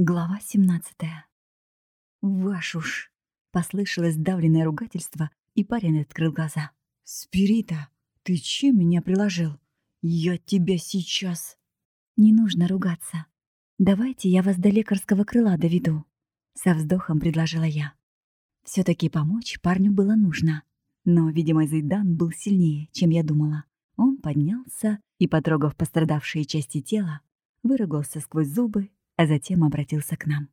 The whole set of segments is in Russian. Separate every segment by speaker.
Speaker 1: Глава 17. «Ваш уж!» — послышалось давленное ругательство, и парень открыл глаза.
Speaker 2: «Спирита, ты чем меня приложил? Я тебя сейчас...»
Speaker 1: «Не нужно ругаться. Давайте я вас до лекарского крыла доведу», — со вздохом предложила я. все таки помочь парню было нужно. Но, видимо, Зайдан был сильнее, чем я думала. Он поднялся и, потрогав пострадавшие части тела, выругался сквозь зубы а затем обратился к нам.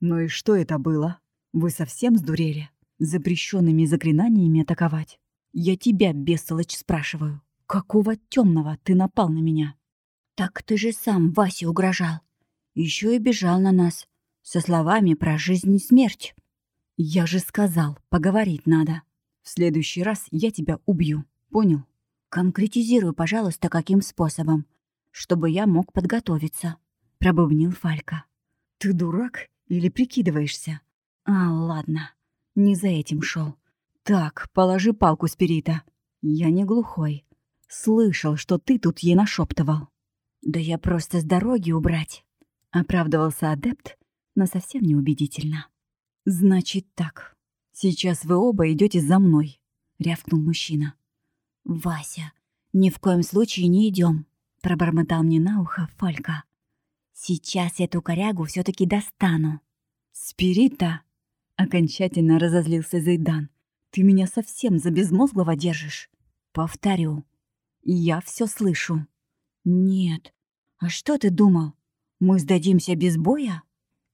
Speaker 2: «Ну и что это было? Вы совсем сдурели? Запрещенными заклинаниями атаковать? Я тебя, бестолочь, спрашиваю. Какого темного ты напал на меня?»
Speaker 3: «Так ты же сам Васе угрожал. Еще и бежал на нас. Со словами про жизнь и смерть».
Speaker 2: «Я же сказал, поговорить надо. В следующий раз я тебя убью. Понял?»
Speaker 3: «Конкретизируй, пожалуйста, каким способом, чтобы я мог подготовиться»
Speaker 1: пробубнил Фалька.
Speaker 2: «Ты дурак или прикидываешься?»
Speaker 1: «А, ладно, не за этим шел.
Speaker 2: Так, положи палку спирита. Я не глухой. Слышал, что ты тут ей нашептывал.
Speaker 1: «Да я просто с дороги убрать», — оправдывался адепт, но совсем неубедительно.
Speaker 2: «Значит так. Сейчас вы оба идете за мной», — рявкнул мужчина.
Speaker 3: «Вася, ни в коем случае не идем, пробормотал мне на ухо Фалька. Сейчас эту корягу все таки достану.
Speaker 2: «Спирита!» — окончательно разозлился Зайдан. «Ты меня совсем за безмозглого держишь?» «Повторю. Я все слышу».
Speaker 3: «Нет. А что ты думал? Мы сдадимся без боя?»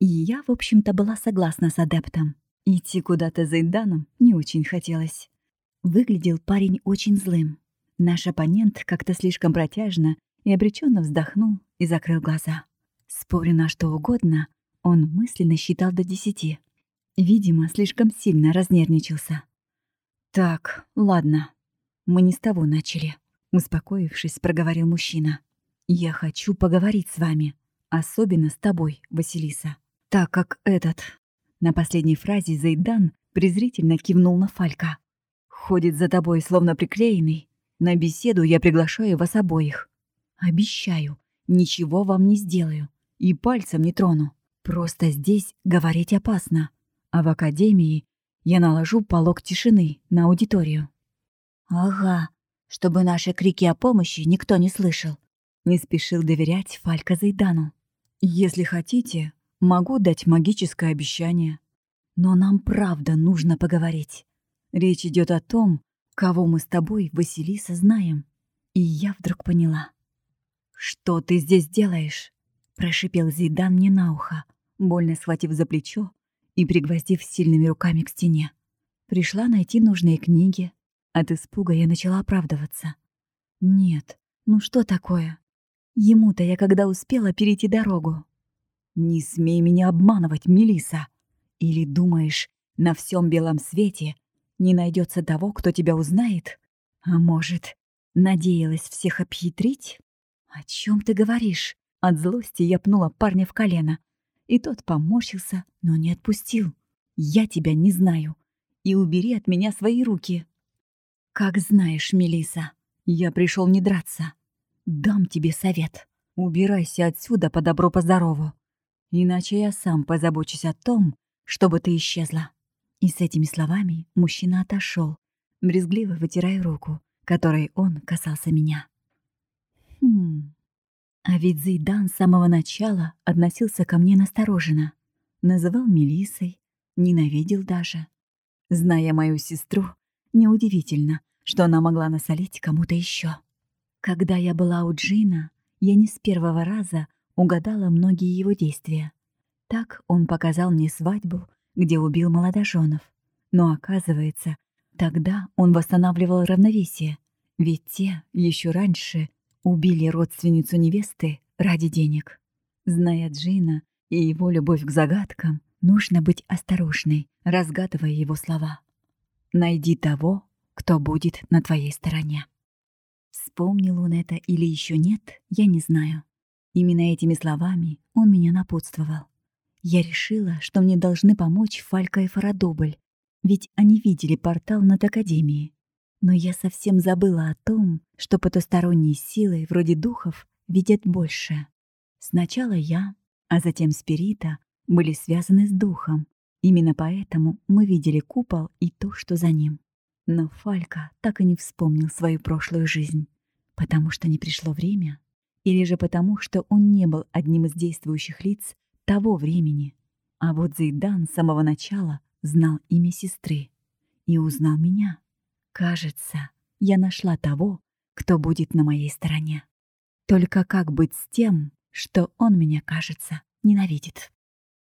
Speaker 1: И я, в общем-то, была согласна с адептом. Идти куда-то за Иданом не очень хотелось. Выглядел парень очень злым. Наш оппонент как-то слишком протяжно и обреченно вздохнул и закрыл глаза. Спорю на что угодно, он мысленно считал до десяти. Видимо, слишком сильно разнервничался.
Speaker 2: «Так, ладно. Мы не с того начали», — успокоившись, проговорил мужчина. «Я хочу поговорить с вами, особенно с тобой, Василиса, так как этот...» На последней фразе Зайдан презрительно кивнул на Фалька. «Ходит за тобой, словно приклеенный. На беседу я приглашаю вас обоих. Обещаю, ничего вам не сделаю и пальцем не трону. Просто здесь говорить опасно. А в академии я наложу полог тишины на аудиторию.
Speaker 3: «Ага, чтобы наши крики о помощи никто не слышал», —
Speaker 1: не спешил доверять Фалька Зайдану.
Speaker 2: «Если хотите, могу дать магическое обещание. Но нам правда нужно поговорить. Речь идет о том, кого мы с тобой, Василиса, знаем». И я вдруг поняла. «Что ты здесь делаешь?» Прошипел Зидан мне на ухо, больно схватив за плечо и пригвоздив сильными руками к стене. Пришла найти нужные книги. От испуга я начала оправдываться. Нет, ну что такое? Ему-то я когда успела перейти дорогу. Не смей меня обманывать, Мелиса. Или думаешь, на всем белом свете не найдется того, кто тебя узнает? А может, надеялась всех обхитрить? О чем ты говоришь? От злости я пнула парня в колено. И тот поморщился, но не отпустил. «Я тебя не знаю. И убери от меня свои руки». «Как знаешь, Мелиса, я пришел не драться. Дам тебе совет. Убирайся отсюда по добру по здорову. Иначе я сам позабочусь о том, чтобы ты исчезла». И с этими словами мужчина отошел, брезгливо вытирая руку, которой он касался меня. «Хм, а ведь Зейдан с самого начала относился ко мне настороженно. Называл Мелисой, ненавидел даже. Зная мою сестру, неудивительно, что она могла насолить кому-то еще. Когда я была у Джина, я не с первого раза угадала многие его действия. Так он показал мне свадьбу, где убил молодоженов. Но оказывается, тогда он восстанавливал равновесие, ведь те еще раньше Убили родственницу невесты ради денег. Зная Джина и его любовь к загадкам, нужно быть осторожной, разгадывая его слова. «Найди того, кто будет на твоей стороне». Вспомнил он это или еще нет, я не знаю. Именно этими словами он меня напутствовал. Я решила, что мне должны помочь Фалька и Фарадобль, ведь они видели портал над Академией. Но я совсем забыла о том, что потусторонние силы, вроде духов, видят больше. Сначала я, а затем Спирита,
Speaker 1: были связаны с духом. Именно поэтому мы видели купол и то, что за ним. Но Фалька так и не вспомнил свою прошлую жизнь, потому что не пришло время, или же потому, что он не был одним из действующих лиц того времени. А вот Зейдан с самого начала знал имя сестры и узнал меня. Кажется, я нашла того, кто будет на моей стороне. Только как быть с тем, что он меня, кажется, ненавидит?